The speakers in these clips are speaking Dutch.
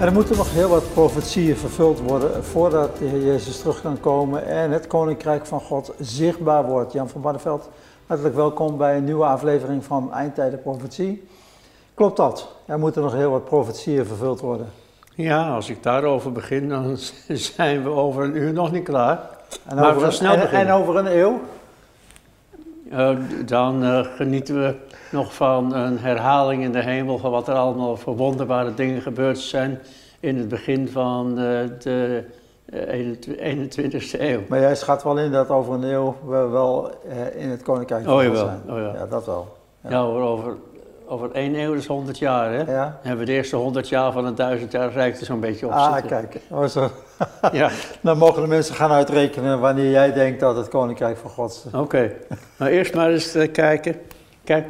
Er moeten nog heel wat profetieën vervuld worden voordat de Heer Jezus terug kan komen en het Koninkrijk van God zichtbaar wordt. Jan van Barneveld, hartelijk welkom bij een nieuwe aflevering van Eindtijden Profetie. Klopt dat? Er moeten nog heel wat profetieën vervuld worden. Ja, als ik daarover begin, dan zijn we over een uur nog niet klaar. En Maar over, gaan een, snel en, beginnen. en over een eeuw? Eh, dan eh, genieten we nog van een herhaling in de hemel van wat er allemaal voor wonderbare dingen gebeurd zijn in het begin van eh, de eh, 21ste eeuw. Maar jij schat wel in dat over een eeuw we wel in het Koninkrijk Oh, zijn. Oh, ja. ja, dat wel. Ja, hoor, over, over één eeuw is 100 jaar, hè? Ja? Dan hebben we de eerste 100 jaar van het duizend jaar rijk er zo'n beetje op Ah, zitten. kijk. Oh, zo. Ja, Dan mogen de mensen gaan uitrekenen wanneer jij denkt dat het Koninkrijk van God is. oké. Maar eerst maar eens eh, kijken. Kijk,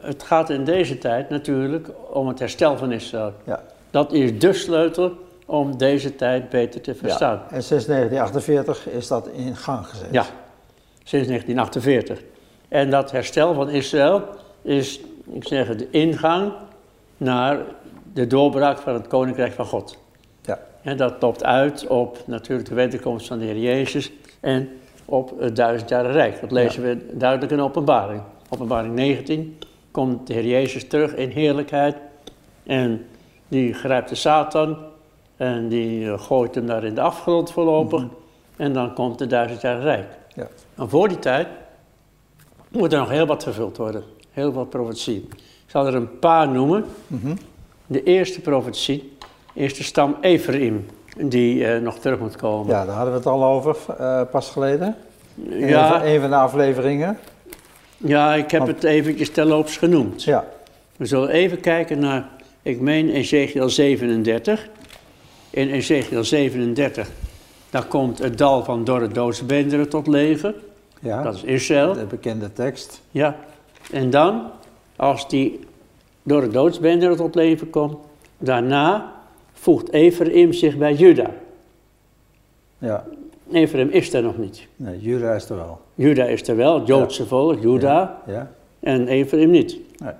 het gaat in deze tijd natuurlijk om het herstel van Israël. Ja. Dat is de sleutel om deze tijd beter te verstaan. En sinds 1948 is dat in gang gezet. Ja, sinds 1948. En dat herstel van Israël is, ik zeg het, de ingang naar de doorbraak van het Koninkrijk van God. Ja. En dat loopt uit op natuurlijk de wederkomst van de Heer Jezus en op het duizendjarige rijk. Dat lezen we duidelijk in openbaring. Openbaring 19 komt de Heer Jezus terug in heerlijkheid en die grijpt de Satan en die eh, gooit hem daar in de afgrond voorlopig. En dan komt het duizendjarige rijk. Ja. En voor die tijd moet er nog heel wat vervuld worden. Heel wat profetieën. Ik zal er een paar noemen. Mhm. De eerste profetie is de stam Ephraim, die eh, nog terug moet komen. Ja, daar hadden we het al over eh, pas geleden. In ja, een van de afleveringen. ja, ik heb het eventjes terloops genoemd. Ja. We zullen even kijken naar, ik meen Ezekiel 37. In Ezekiel 37, daar komt het dal van dorre doodsbeenderen tot leven. ja. Dat is Israël. de bekende tekst. Ja, en dan, als die door de doodsbender tot leven komt, daarna voegt Ephraim zich bij Juda. Ja. Ephraim is er nog niet. Nee, Juda is er wel. Juda is er wel, het Joodse volk, Juda, Ja. en Ephraim niet. Nee.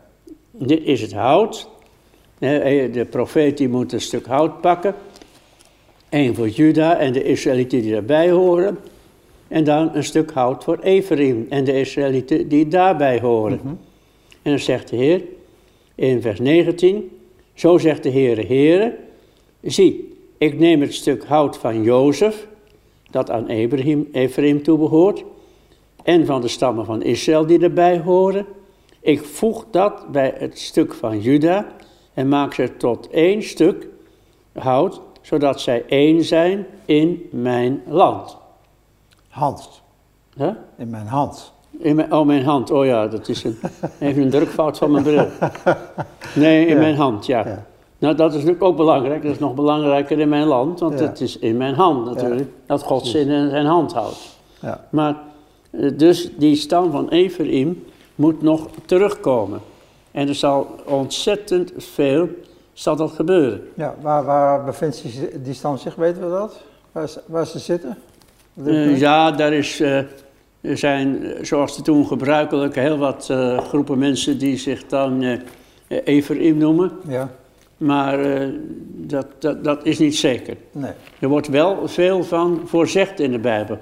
Dit is het hout. De profeet die moet een stuk hout pakken. Eén voor Juda en de Israëlieten die daarbij horen. En dan een stuk hout voor Ephraim en de Israëlieten die daarbij horen. Mhm. En dan zegt de Heer in vers 19, zo zegt de Heere, Heere, zie, ik neem het stuk hout van Jozef, dat aan Ephraim, Ephraim toebehoort, en van de stammen van Israël die erbij horen. Ik voeg dat bij het stuk van Juda en maak ze tot één stuk hout, zodat zij één zijn in mijn land. Hand. Huh? In mijn hand. In mijn, oh, mijn hand. Oh ja, dat is een, even een drukfout van mijn bril. Nee, in Ja. mijn hand, ja. Ja. Nou, dat is natuurlijk ook belangrijk. Dat is nog belangrijker in mijn land, want Ja. het is in mijn hand natuurlijk. Dat God ze in zijn hand houdt. Ja. Maar, eh, dus die stam van Ephraim moet nog terugkomen. En er zal ontzettend veel, zal dat gebeuren. ja waar, waar bevindt zich die stand zich, weten we dat? Waar, waar ze zitten? Eh, ja, daar is, eh, er zijn, zoals toen gebruikelijk, heel wat eh, groepen mensen die zich dan Ephraim noemen. ja. Maar dat, dat, dat is niet zeker. Nee. Er wordt wel veel van voorzegd in de Bijbel.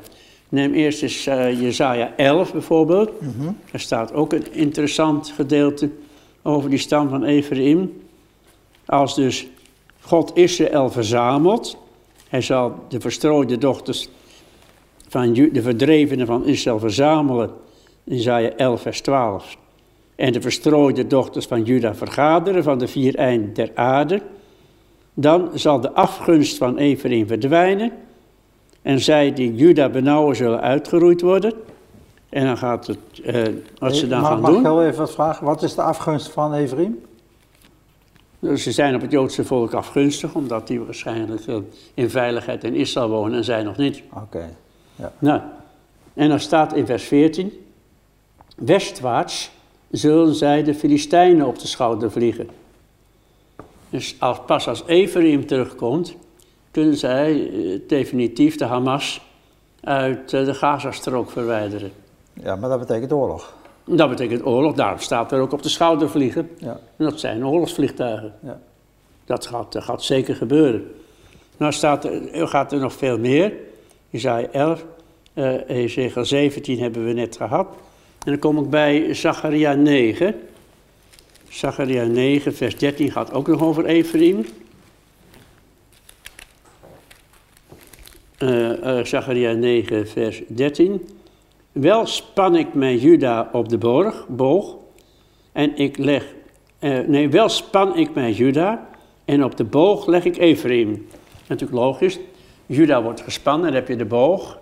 Neem eerst eens Jezaja 11 bijvoorbeeld. Mhm. Er staat ook een interessant gedeelte over die stam van Ephraim. Als dus God Israël verzamelt, hij zal de verstrooide dochters van de verdrevenen van Israël verzamelen, Jezaja 11 vers 12. En de verstrooide dochters van Juda vergaderen van de vier einden der aarde. Dan zal de afgunst van Ephraim verdwijnen. En zij die Juda benauwen zullen uitgeroeid worden. En dan gaat het, eh, wat ze dan mag, gaan mag ik doen. heel even wat vragen? Wat is de afgunst van Ephraim? Dus ze zijn op het Joodse volk afgunstig, omdat die waarschijnlijk eh, in veiligheid in Israël wonen en zij nog niet. Oké. Nou, en dan staat in vers 14: Westwaarts zullen zij de Filistijnen op de schouder vliegen. Dus als, pas als Ephraim terugkomt, kunnen zij eh, definitief de Hamas uit eh, de Gazastrook verwijderen. Ja, maar dat betekent oorlog. Dat betekent oorlog, daarom staat er ook op de schouder vliegen. Ja. En dat zijn oorlogsvliegtuigen. Ja. Dat gaat, dat gaat zeker gebeuren. Nou staat er, gaat er nog veel meer. Isaiah 11, uh, Ezekiel 17 hebben we net gehad. En dan kom ik bij Zacharia 9. Zacharia 9, vers 13 gaat ook nog over Ephraim. Uh, uh, Zacharia 9, vers 13. Wel span ik mijn Juda op de borg, boog en ik leg, uh, nee, wel span ik mijn Juda en op de boog leg ik Ephraim. Natuurlijk logisch, Juda wordt gespannen, dan heb je de boog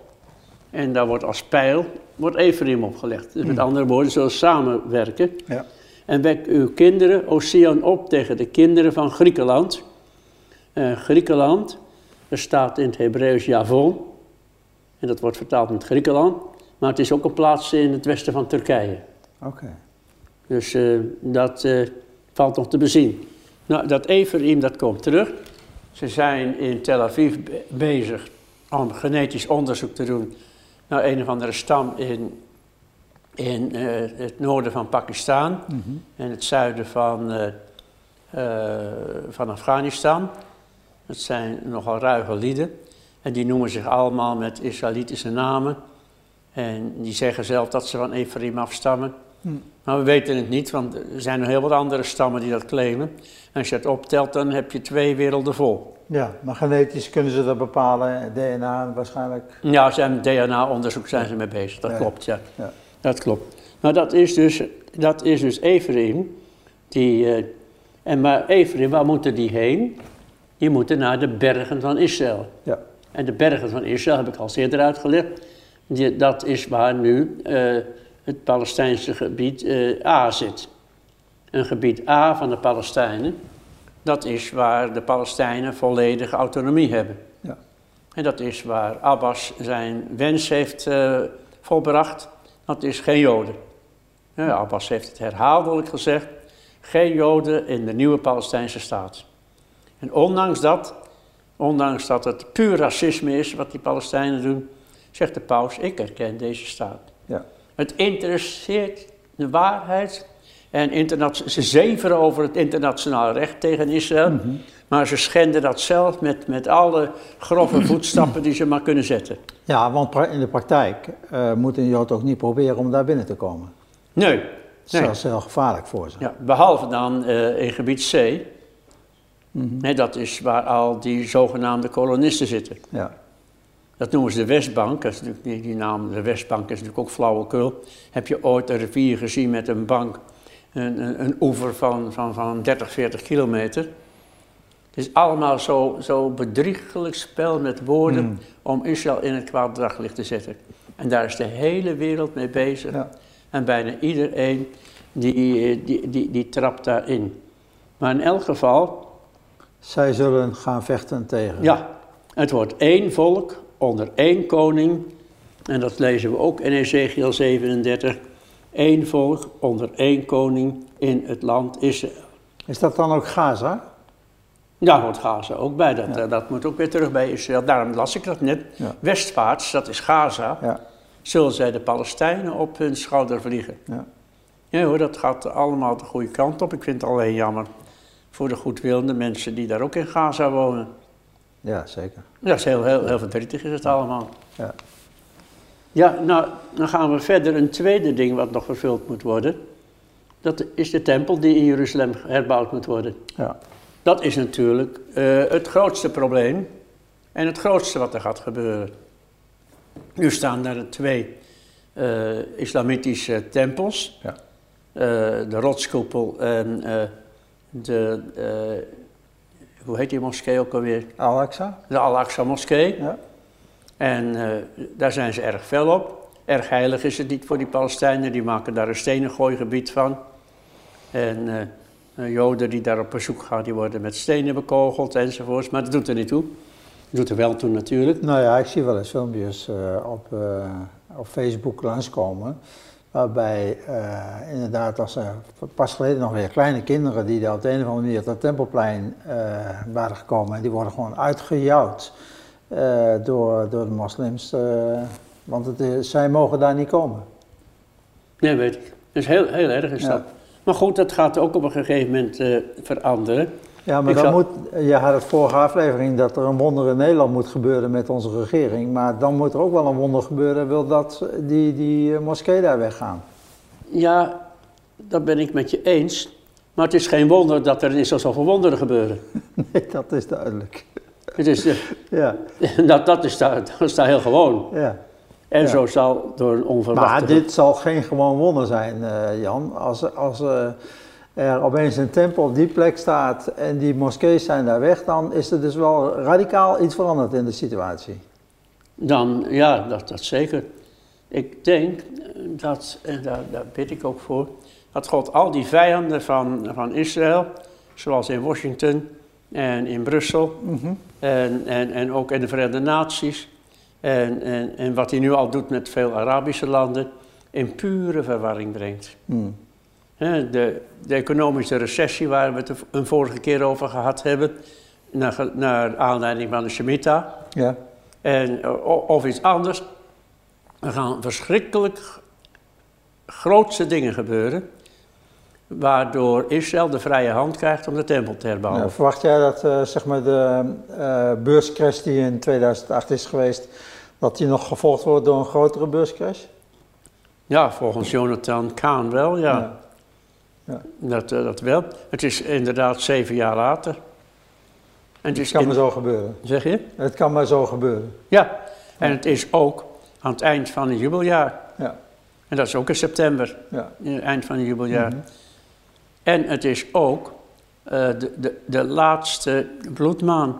en daar wordt als pijl wordt Ephraim opgelegd. Dus met hmm. andere woorden, zullen samenwerken. Ja. En wek uw kinderen, Oceaan, op tegen de kinderen van Griekenland. Uh, Griekenland, er staat in het Hebreeuws Javon, en dat wordt vertaald met Griekenland. Maar het is ook een plaats in het westen van Turkije. Oké. Dus uh, dat uh, valt nog te bezien. Nou, dat Ephraim, dat komt terug. Ze zijn in Tel Aviv bezig om genetisch onderzoek te doen naar een of andere stam in, in uh, het noorden van Pakistan mm -hmm. en het zuiden van, van Afghanistan. Het zijn nogal ruige lieden en die noemen zich allemaal met Israëlitische namen. En die zeggen zelf dat ze van Ephraim afstammen. Hm. Maar we weten het niet, want er zijn nog heel wat andere stammen die dat claimen. En als je het optelt, dan heb je twee werelden vol. Ja, maar genetisch kunnen ze dat bepalen, DNA waarschijnlijk? Ja, zijn DNA-onderzoek zijn ze mee bezig, dat klopt, ja. ja. Dat klopt. Nou, dat is dus, dat is dus Ephraim. Die, uh, en maar Ephraim, waar moeten die heen? Die moeten naar de bergen van Israël. Ja. En de bergen van Israël heb ik al eerder uitgelegd die, dat is waar nu uh, het Palestijnse gebied uh, A zit. Een gebied A van de Palestijnen, dat is waar de Palestijnen volledige autonomie hebben. Ja. En dat is waar Abbas zijn wens heeft uh, volbracht, dat is geen Joden. Ja, Abbas heeft het herhaaldelijk gezegd, geen Joden in de nieuwe Palestijnse staat. En ondanks dat, ondanks dat het puur racisme is wat die Palestijnen doen, zegt de paus, ik herken deze staat. Ja. Het interesseert de waarheid en ze zeveren over het internationaal recht tegen Israël, mhm. maar ze schenden dat zelf met, met alle grove voetstappen die ze maar kunnen zetten. Ja, want in de praktijk uh, moet een Jood ook niet proberen om daar binnen te komen. Nee. Dat is heel gevaarlijk voor ze. Ja, behalve dan uh, in gebied C. Mm dat is waar al die zogenaamde kolonisten zitten. Ja. Dat noemen ze de Westbank. Dat is die, die naam, de Westbank, is natuurlijk ook flauwekul. Heb je ooit een rivier gezien met een bank, een, een, een oever van, van, van 30, 40 kilometer? Het is allemaal zo, zo bedriegelijk spel met woorden hmm. om Israël in het kwaad daglicht te zetten. En daar is de hele wereld mee bezig. Ja. En bijna iedereen die, die, die, die trapt daarin. Maar in elk geval. Zij zullen gaan vechten tegen. Ja, het wordt één volk onder één koning. En dat lezen we ook in Ezekiel 37. Eén volk onder één koning in het land Israël. Is dat dan ook Gaza? Daar hoort Gaza ook bij. Dat, eh, dat moet ook weer terug bij Israël. Daarom las ik dat net. Ja. Westvaarts, dat is Gaza. Ja. Zullen zij de Palestijnen op hun schouder vliegen? Ja. ja hoor, dat gaat allemaal de goede kant op. Ik vind het alleen jammer voor de goedwillende mensen die daar ook in Gaza wonen. Ja, zeker. Ja, is heel, heel, heel verdrietig is het allemaal. Ja. Ja, nou, dan gaan we verder. Een tweede ding wat nog vervuld moet worden. Dat is de tempel die in Jeruzalem herbouwd moet worden. Ja. Dat is natuurlijk uh, het grootste probleem. En het grootste wat er gaat gebeuren. Nu staan daar twee uh, islamitische tempels. Ja. Uh, de rotskoepel en de hoe heet die moskee ook alweer? Al-Aqsa. De Al-Aqsa moskee. Ja. En uh, daar zijn ze erg fel op. Erg heilig is het niet voor die Palestijnen, die maken daar een stenengooigebied van. En uh, Joden die daar op bezoek gaan, die worden met stenen bekogeld enzovoorts. Maar dat doet er niet toe. Dat doet er wel toe natuurlijk. Nou ja, ik zie wel eens filmpjes uh, op, op Facebook langskomen. Waarbij uh, inderdaad, als er pas geleden nog weer kleine kinderen die op de een of andere manier op dat tempelplein uh, waren gekomen, en die worden gewoon uitgejouwd uh, door, door de moslims. want het, zij mogen daar niet komen. Nee, weet ik. Dat is heel, heel erg is dat. Maar goed, dat gaat ook op een gegeven moment veranderen. Ja, maar Ik dan zal- moet, je had het vorige aflevering dat er een wonder in Nederland moet gebeuren met onze regering. Maar dan moet er ook wel een wonder gebeuren, wil dat die, die eh, moskee daar weggaan. Ja, dat ben ik met je eens. Maar het is geen wonder dat er zo zoveel wonderen gebeuren. Nee, dat is duidelijk. Het is, eh, Ja, dat, dat, is daar, dat is daar heel gewoon. ja. En Ja. zo zal door een onverwachte... Maar dit zal geen gewoon wonder zijn, eh, Jan. Als, als er opeens een tempel op die plek staat en die moskees zijn daar weg, dan is er dus wel radicaal iets veranderd in de situatie. Dan, ja, dat, dat zeker. Ik denk dat, en daar, daar bid ik ook voor, dat God al die vijanden van, van Israël, zoals in Washington en in Brussel en, en, en ook in de Verenigde Naties, en, en, en wat hij nu al doet met veel Arabische landen, in pure verwarring brengt. Hmm. De, de economische recessie waar we het een vorige keer over gehad hebben, naar, naar aanleiding van de Shemitah, Ja. en, o- of iets anders. Er gaan verschrikkelijk grootse dingen gebeuren. Waardoor Israël de vrije hand krijgt om de tempel te herbouwen. Nou, verwacht jij dat eh, zeg maar de eh beurscrash die in 2008 is geweest, dat die nog gevolgd wordt door een grotere beurscrash? Ja, volgens Jonathan Kahn wel, ja. Ja. Dat, eh, dat wel. Het is inderdaad zeven jaar later. En het kan in- maar zo gebeuren. Zeg je? Het kan maar zo gebeuren. Ja. En het is ook aan het eind van het jubeljaar. Ja. En dat is ook in september, Ja. eind van het jubeljaar. Mhm. En het is ook eh, de, de, de laatste bloedmaan.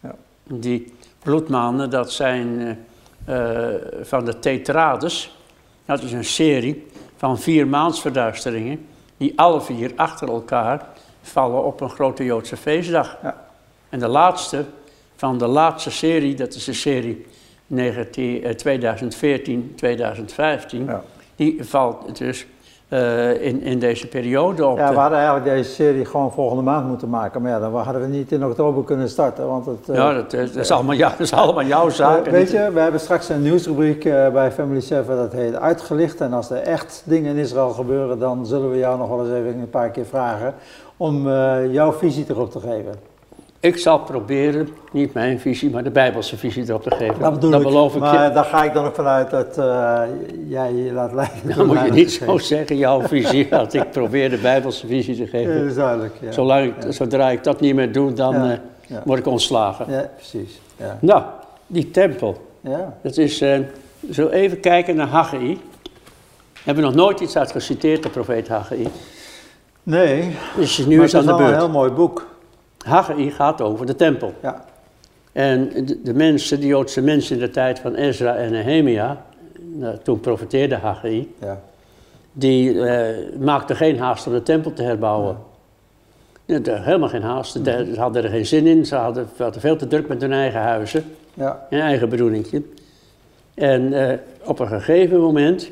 Ja. Die bloedmaanden, dat zijn eh, van de tetrades. Dat is een serie van vier maansverduisteringen, die alle vier achter elkaar vallen op een grote Joodse feestdag. Ja. En de laatste van de laatste serie, dat is de serie 19, eh, 2014-2015, Ja. die valt dus eh, in, in deze periode op. Ja, we hadden eigenlijk deze serie gewoon volgende maand moeten maken. Maar ja, dan hadden we niet in oktober kunnen starten. Want het, eh, ja, dat, is- dat is allemaal, jou- dat is allemaal jouw zaak. eh, weet je, we hebben straks een nieuwsrubriek eh, bij Family 7 dat heet Uitgelicht. En als er echt dingen in Israël gebeuren, dan zullen we jou nog wel eens even een paar keer vragen om eh, jouw visie erop te geven. Ik zal proberen, niet mijn visie, maar de Bijbelse visie erop te geven. Dat bedoel dat ik. beloof ik maar je. daar ga ik dan ook vanuit dat eh, jij je laat leiden. Dan moet je niet zo zeggen, jouw visie, dat ik probeer de Bijbelse visie te Ja, geven. dat is duidelijk. Ja, Zolang ik, Zodra ik dat niet meer doe, dan Ja, eh, word ik ontslagen. ja precies. Ja. Nou, die tempel. Ja. Dat is, eh zo even kijken naar Haggai. Hebben we nog nooit iets uit geciteerd, de profeet Haggai. Nee, Dus nu maar is het is aan de wel een beurt. heel mooi boek. Haggai gaat over de tempel. Ja. En de, de mensen, de Joodse mensen in de tijd van Ezra en Nehemia, nou, toen profeteerde Haggai, Ja. die eh, maakten geen haast om de tempel te herbouwen. Ja, helemaal geen haast. Ze ze hadden er geen zin in. Ze hadden, veel te druk met hun eigen huizen. Ja. Hun eigen bedoelingje. En eh, op een gegeven moment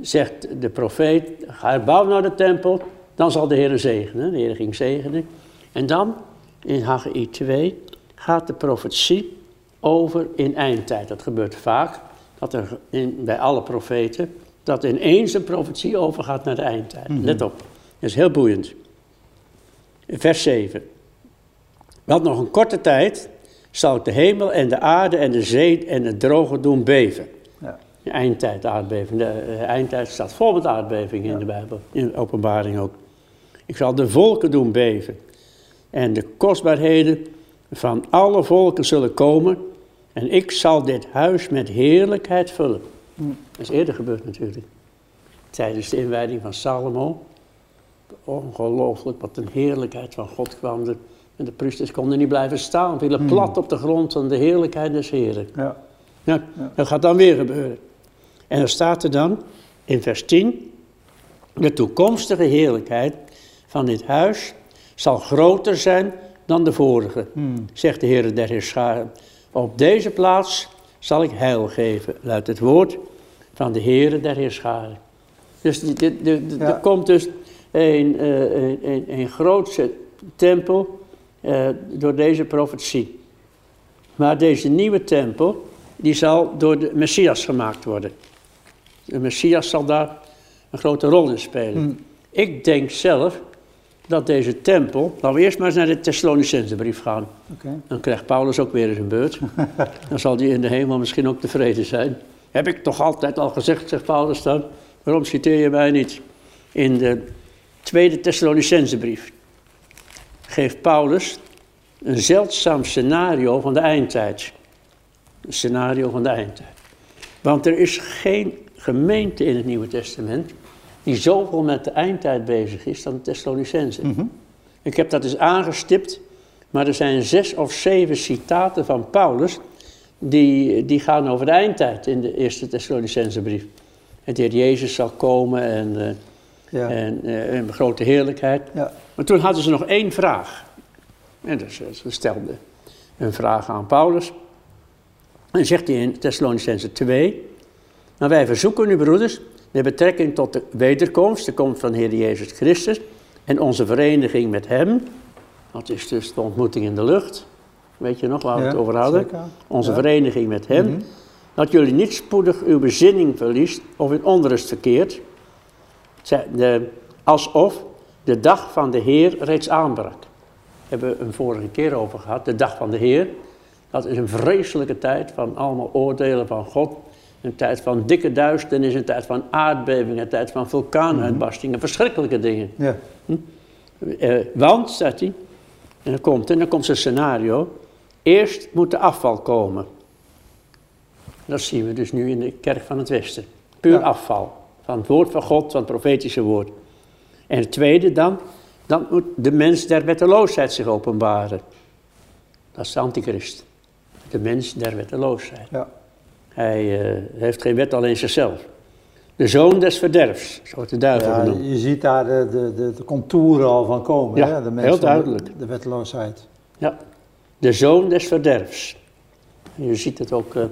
zegt de profeet, ga bouw nou de tempel, dan zal de Heer zegenen. De Heer ging zegenen. En dan, in Haggai 2, gaat de profetie over in eindtijd. Dat gebeurt vaak, dat er in, bij alle profeten, dat ineens een profetie overgaat naar de eindtijd. Let op, dat is heel boeiend. Vers 7. Want nog een korte tijd zal ik de hemel en de aarde en de zee en het droge doen beven. Ja. De eindtijd, aardbeving. De eh, eindtijd staat vol met aardbevingen in de Bijbel, in de openbaring ook. Ik zal de volken doen beven. En de kostbaarheden van alle volken zullen komen. En ik zal dit huis met heerlijkheid vullen. Dat is eerder gebeurd natuurlijk. Tijdens de inwijding van Salomo. Ongelooflijk wat een heerlijkheid van God kwam. er. En de priesters konden niet blijven staan. Vielen plat op de grond van de heerlijkheid des Heren. Ja. Ja, dat gaat dan weer gebeuren. En er staat er dan in vers 10: De toekomstige heerlijkheid van dit huis zal groter zijn dan de vorige, zegt de Heer der Heerscharen. Op deze plaats zal ik heil geven, luidt het woord van de Heer der Heerscharen. Dus Ja. er komt dus een, eh, een, een, een grootse tempel eh, door deze profetie. Maar deze nieuwe tempel, die zal door de Messias gemaakt worden. De Messias zal daar een grote rol in spelen. Ik denk zelf dat deze tempel... Laten we eerst maar eens naar de Thessalonicensebrief gaan. Dan krijgt Paulus ook weer eens een beurt. Dan zal hij in de hemel misschien ook tevreden zijn. Heb ik toch altijd al gezegd, zegt Paulus dan. Waarom citeer je mij niet? In de tweede Thessalonicensebrief geeft Paulus een zeldzaam scenario van de eindtijd. Een scenario van de eindtijd. Want er is geen gemeente in het Nieuwe Testament die zoveel met de eindtijd bezig is dan de Thessalonicense. Ik heb dat eens aangestipt, maar er zijn zes of zeven citaten van Paulus die, die gaan over de eindtijd in de eerste Thessalonicense brief. Het Heer Jezus zal komen en, eh, Ja. en eh, een grote heerlijkheid. Ja. Maar toen hadden ze nog één vraag. En dus, ze stelden een vraag aan Paulus. En zegt hij in Thessalonicense 2. Maar wij verzoeken u, broeders, met betrekking tot de wederkomst, de komst van de Heer Jezus Christus en onze vereniging met Hem. Dat is dus de ontmoeting in de lucht. Weet je nog waar we het over hadden? zeker. Onze Ja. vereniging met Hem. Mhm. Dat jullie niet spoedig uw bezinning verliest of in onrust verkeert. De- Alsof de dag van de Heer reeds aanbrak. Hebben we een vorige keer over gehad. De dag van de Heer. Dat is een vreselijke tijd van allemaal oordelen van God. Een tijd van dikke duisternis, een tijd van aardbevingen, een tijd van vulkaanuitbarstingen, verschrikkelijke dingen. Ja. Eh, want, zegt hij, en dan komt, en dan komt zijn scenario, eerst moet de afval komen. Dat zien we dus nu in de kerk van het Westen. Puur Ja. afval. Van het woord van God, van het profetische woord. En het tweede dan, dan moet de mens der wetteloosheid zich openbaren. Dat is de antichrist. De mens der wetteloosheid. Ja. Hij eh, heeft geen wet alleen zichzelf. De zoon des verderfs, zo wordt de duivel Ja, genoemd. je ziet daar de, de, de, de contouren al van komen. Ja, hè? De heel van de- duidelijk. De, wetteloosheid. Ja, de zoon des verderfs. En je ziet het ook, eh,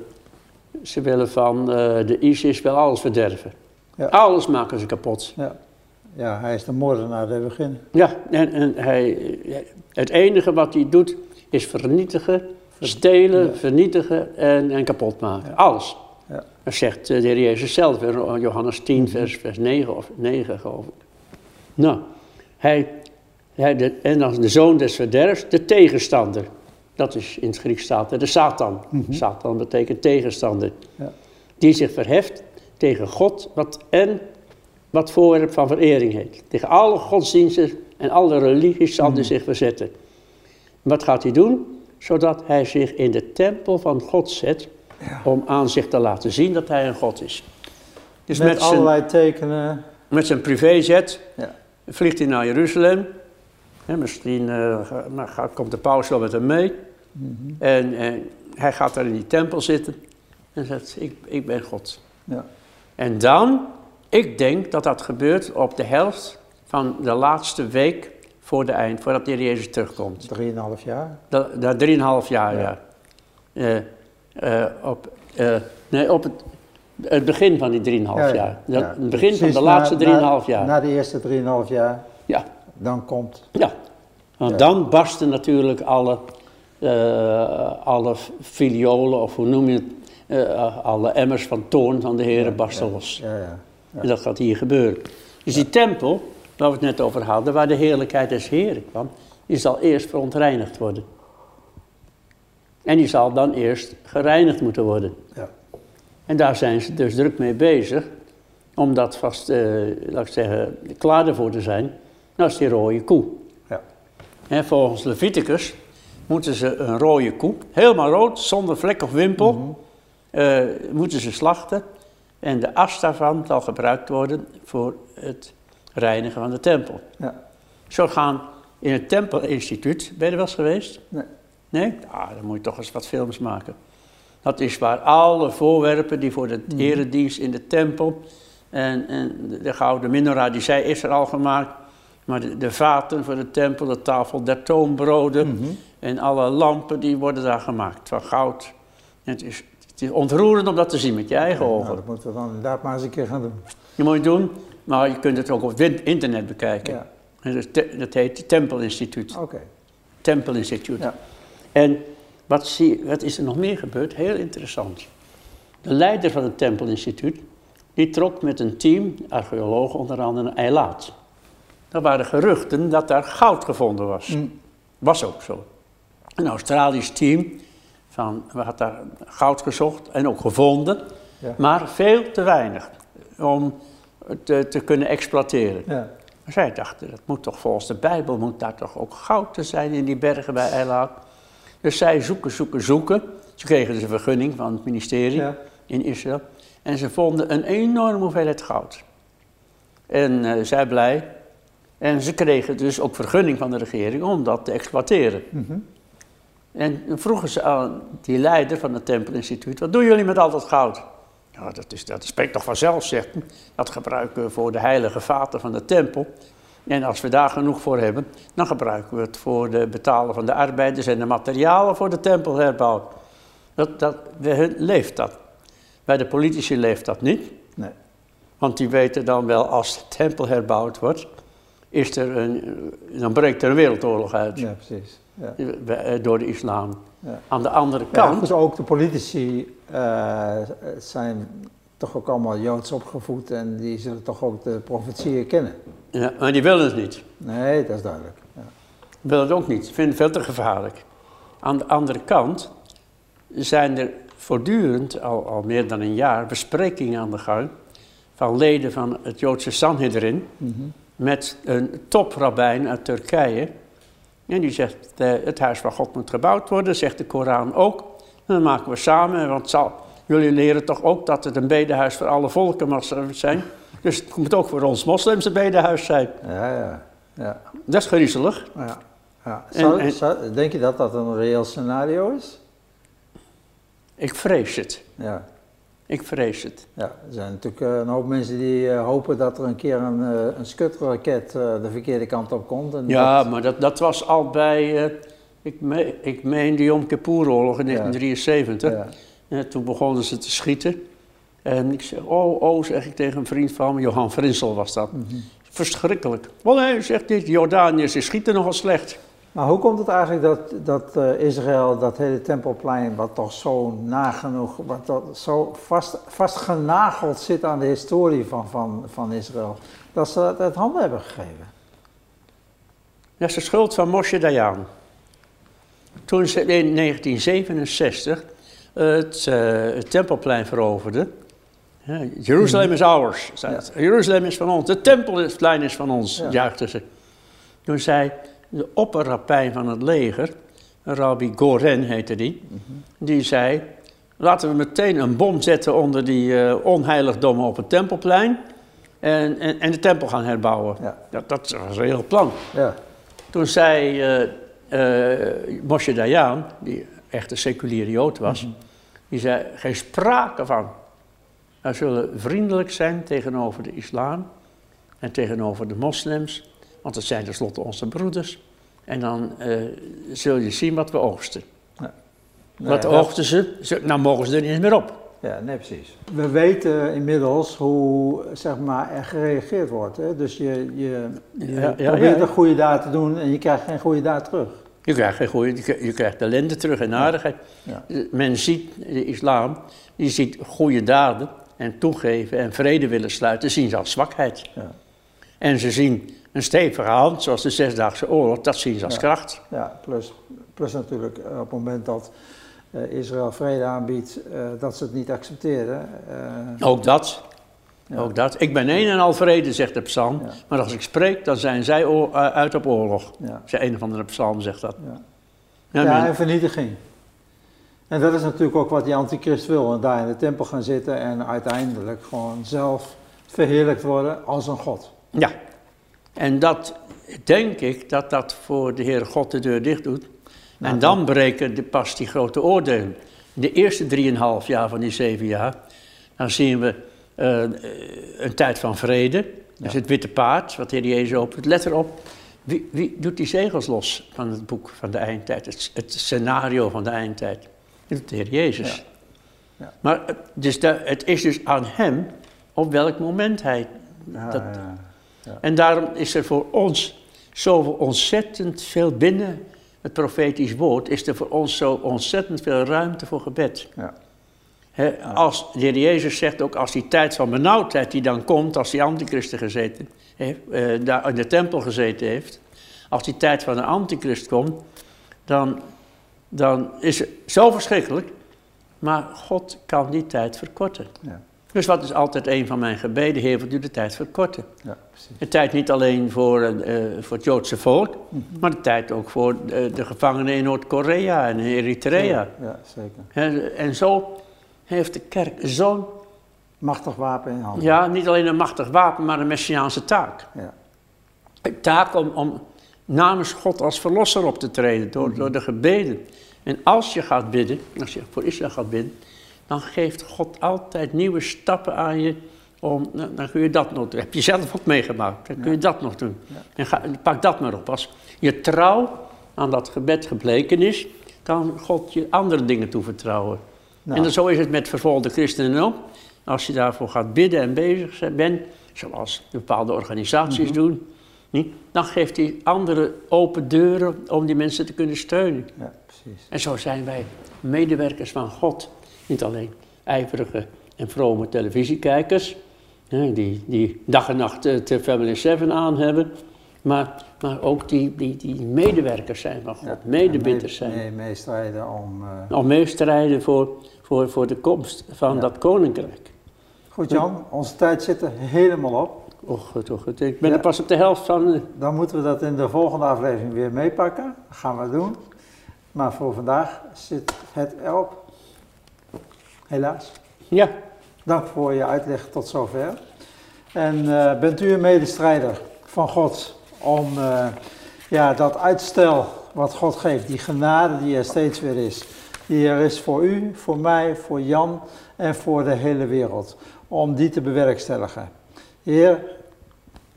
ze willen van eh, de ISIS wel alles verderven. Ja. Alles maken ze kapot. Ja. ja, hij is de moordenaar der beginnen. Ja, en, en hij, het enige wat hij doet is vernietigen, stelen, vernietigen en, en kapot maken. Alles. Ja. Dat zegt eh, de Heer Jezus zelf in Johannes 10, vers, vers 9 of 9 geloof ik. Nou, hij, hij de, en dan de zoon des verderfs, de tegenstander. Dat is in het Grieks staat de Satan. Satan betekent tegenstander. Ja. Die zich verheft tegen God wat, en wat voorwerp van verering heet. Tegen alle godsdiensten en alle religies zal hij zich verzetten. Wat gaat hij doen? Zodat hij zich in de tempel van God zet om aan zich te laten zien dat hij een God is. Dus met met, zijn, allerlei tekenen. met zijn privéjet Ja. vliegt hij naar Jeruzalem. Misschien eh, gaat, komt de paus wel met hem mee. En eh, hij gaat daar in die tempel zitten en zegt, ik, ik ben God. Ja. En dan, ik denk dat dat gebeurt op de helft van de laatste week voor de eind, voordat de Heer Jezus terugkomt. Drieënhalf jaar. Dat, dat drieënhalf jaar, ja. Ja. Eh, eh, op, eh, nee, op het, het begin van die drieënhalf Ja, ja. jaar. Dat, Ja. Het begin van de laatste na- drieënhalf jaar. Na de eerste drieënhalf jaar, ja, dan komt. ja. Want dan barsten natuurlijk alle, alle filiolen, of hoe noem je het, alle emmers van toorn van de Heer barsten ja, los. Ja, ja. Ja. En dat gaat hier gebeuren. Dus die tempel, waar we het net over hadden, waar de heerlijkheid des Heren kwam, die zal eerst verontreinigd worden. En die zal dan eerst gereinigd moeten worden. Ja. En daar zijn ze dus druk mee bezig, om dat vast, eh, laat ik zeggen, klaar ervoor te zijn. Dat is die rode koe. Ja. Hè, volgens Leviticus moeten ze een rode koe, helemaal rood, zonder vlek of wimpel, eh, moeten ze slachten. En de as daarvan zal gebruikt worden voor het reinigen van de tempel. Ja. Zo gaan in het Tempelinstituut, ben je er wel eens geweest? Nee. Nee? Ah, dan moet je toch eens wat films maken. Dat is waar alle voorwerpen die voor de eredienst in de tempel... En, en de, de gouden menorah, die zij is er al gemaakt. Maar de, de vaten voor de tempel, de tafel der toonbroden... Mhm. en alle lampen, die worden daar gemaakt van goud. En het, is, het is ontroerend om dat te zien met je eigen Nou, ogen. dat moeten we dan inderdaad maar eens een keer gaan doen. Je moet het doen, maar je kunt het ook op het internet bekijken. Ja. En dat, te- dat heet Tempelinstituut. Oké. Tempelinstituut. Ja. En wat, zie, wat is er nog meer gebeurd? Heel interessant. De leider van het Tempelinstituut, die trok met een team, archeologen onder andere, naar Eilaat. er waren geruchten dat daar goud gevonden was. Mm. Was ook zo. Een Australisch team van, had daar goud gezocht en ook gevonden, Ja. maar veel te weinig om het te, te kunnen exploiteren. Ja. Zij dachten, dat moet toch volgens de Bijbel, moet daar toch ook goud te zijn in die bergen bij Eilat. Dus zij zoeken, zoeken, zoeken. Ze kregen dus een vergunning van het ministerie Ja. in Israël. En ze vonden een enorme hoeveelheid goud. En eh, zij blij. En ze kregen dus ook vergunning van de regering om dat te exploiteren. Mhm. En vroegen ze aan die leider van het Tempelinstituut, wat doen jullie met al dat goud? Ja, dat, is, dat spreekt toch vanzelf, zegt. Dat gebruiken we voor de heilige vaten van de tempel. En als we daar genoeg voor hebben, dan gebruiken we het voor het betalen van de arbeiders en de materialen voor de tempelherbouw. Dat, dat, bij hun leeft dat. Bij de politici leeft dat niet. Nee. Want die weten dan wel, als de tempel herbouwd wordt, is er een, dan breekt er een wereldoorlog uit. Ja, precies. Ja. eh, Door de islam. Ja. Aan de andere Ja, kant. dus ook de politici eh, zijn toch ook allemaal joods opgevoed en die zullen toch ook de profetieën kennen. Ja, maar die willen het niet. Nee, dat is duidelijk. Ja. Willen het ook niet. Vinden het veel te gevaarlijk. Aan de andere kant zijn er voortdurend, al, al meer dan een jaar, besprekingen aan de gang van leden van het Joodse Sanhedrin Mhm. met een toprabijn uit Turkije. En die zegt, eh, het huis van God moet gebouwd worden, zegt de Koran ook. En dan maken we samen, want zal, jullie leren toch ook dat het een bedehuis voor alle volken mag zijn. Dus het moet ook voor ons moslims een bedehuis zijn. Ja, ja. ja. Dat is griezelig. ja. ja. En- Zou- en- zou- denk je dat dat een reëel scenario is? Ik vrees het. Ja. Ik vrees het. Ja, er zijn natuurlijk eh, een hoop mensen die eh, hopen dat er een keer een, eh, een skutraket de verkeerde kant op komt. En Ja, dat- maar dat, dat was al bij, ik, me, ik meen de Yom Kippur-oorlog in 1973. ja. Ja, toen begonnen ze te schieten. En ik zeg, oh, oh, zeg ik tegen een vriend van me, Johan Frinsel was dat. Mhm. Verschrikkelijk. Wel nee, zegt dit, Jordaniërs, ze schieten nogal slecht. Maar hoe komt het eigenlijk dat, dat eh, Israël, dat hele tempelplein, wat toch zo nagenoeg, wat toch zo vast, vastgenageld zit aan de historie van, van, van Israël, dat ze dat uit handen hebben gegeven? Dat is de schuld van Moshe Dayan. Toen ze in 1967 het, eh, het tempelplein veroverde. Ja, Jeruzalem is ours. het. Jeruzalem is van ons. Het tempelplein is van ons, Ja. juichten ze. Toen zei de opperrapijn van het leger, Rabbi Goren heette die, die zei... Laten we meteen een bom zetten onder die eh, onheiligdommen op het tempelplein en, en, en de tempel gaan herbouwen. Ja. Dat, dat was een heel plan. Ja, Toen zei eh, Moshe Dayan, die echt een seculiere Jood was, die zei, geen sprake van. Wij zullen vriendelijk zijn tegenover de islam en tegenover de moslims, want dat zijn tenslotte onze broeders. En dan eh, zul je zien wat we oogsten. Nee, wat oogsten ze? ze? Nou mogen ze er niet meer op. Ja, nee, precies. We weten inmiddels hoe zeg maar, er gereageerd wordt. Hè? Dus je, je, je Ja, ja, probeert ja. een goede daad te doen en je krijgt geen goede daad terug. Je krijgt, geen goeie, je krijgt- je ellende terug en aardigheid. Ja. Men ziet, de islam, die ziet goede daden en toegeven en vrede willen sluiten, zien ze als zwakheid. Ja. En ze zien een stevige hand, zoals de Zesdaagse Oorlog, dat zien ze als Ja. kracht. Ja, plus, plus natuurlijk eh, op het moment dat eh, Israël vrede aanbiedt, eh, dat ze het niet accepteren. Ook dat. Ja. Ook dat. Ik ben een en al vrede, zegt de psalm. Ja. Maar als ik spreek, dan zijn zij uit op oorlog. ja, Zij een of andere psalm zegt dat. ja. Ja, en vernietiging. En dat is natuurlijk ook wat die antichrist wil. En daar in de tempel gaan zitten en uiteindelijk gewoon zelf verheerlijkt worden als een god. ja. En dat denk ik dat dat voor de Heere God de deur dicht doet. Nou, en dan breken de, pas die grote oordelen. De eerste drieënhalf jaar van die zeven jaar, dan zien we eh, een tijd van vrede. Dat is Ja. het witte paard, wat de Heer Jezus opent. Let erop, wie, wie doet die zegels los van het boek van de eindtijd? Het, het scenario van de eindtijd. Dat doet de Heer Jezus. Ja. Ja. Maar eh, dus het is dus aan hem op welk moment hij dat, ja. en daarom is er voor ons zoveel ontzettend veel binnen het profetisch woord, is er voor ons zo ontzettend veel ruimte voor gebed. Ja. Hè, als de Heer Jezus zegt ook als die tijd van benauwdheid die dan komt, als die antichristen gezeten heeft, eh, daar in de tempel gezeten heeft, als die tijd van de antichrist komt, dan, dan is het zo verschrikkelijk, maar God kan die tijd verkorten. Ja. Dus wat is altijd een van mijn gebeden, Heer, wilt u de tijd verkorten? Ja, precies. De tijd niet alleen voor, eh, voor het Joodse volk, Mhm. maar de tijd ook voor de, de gevangenen in Noord-Korea en in Eritrea. Ja, zeker. Hè, En zo heeft de kerk zo'n, Machtig wapen in handen. ja, niet alleen een machtig wapen, maar een messiaanse taak. Ja. Een taak om, om namens God als verlosser op te treden door, door de gebeden. En als je gaat bidden, als je voor Israël gaat bidden, dan geeft God altijd nieuwe stappen aan je. Om, nou, dan kun je dat nog doen. Heb je zelf ook meegemaakt. Dan kun je dat nog doen. En ga, pak dat maar op. Als je trouw aan dat gebed gebleken is, kan God je andere dingen toevertrouwen. Nou. En zo is het met vervolgde christenen ook. Als je daarvoor gaat bidden en bezig bent, zoals bepaalde organisaties doen, niet? dan geeft hij andere open deuren om die mensen te kunnen steunen. Ja, precies. En zo zijn wij medewerkers van God. Niet alleen ijverige en vrome televisiekijkers, hè, die, die dag en nacht eh, de Family 7 aan hebben, maar, maar ook die, die, die medewerkers zijn van God, Ja. medebidders zijn. mee- meestrijden om... eh, Om meestrijden voor, voor, voor de komst van Ja. dat koninkrijk. Goed Jan, onze tijd zit er helemaal op. Och, goed, och, goed. Ik ben Ja. er pas op de helft van. eh, Dan moeten we dat in de volgende aflevering weer meepakken. Dat gaan we doen. Maar voor vandaag zit het erop. Helaas. Ja, Dank voor je uitleg tot zover. En eh, bent u een medestrijder van God om eh, ja, dat uitstel wat God geeft, die genade die er steeds weer is, die er is voor u, voor mij, voor Jan en voor de hele wereld, om die te bewerkstelligen. Heer,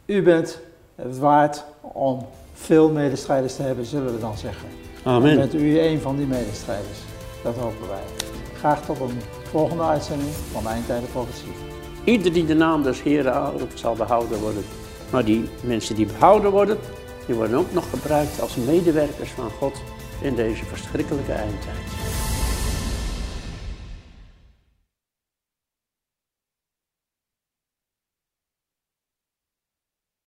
u bent het waard om veel medestrijders te hebben, zullen we dan zeggen. En amen. bent u een van die medestrijders. Dat hopen wij. Graag tot een volgende uitzending van Eindtijden Profetie. Ieder die de naam des Heren aanroept, zal behouden worden. Maar die mensen die behouden worden, die worden ook nog gebruikt als medewerkers van God in deze verschrikkelijke eindtijd.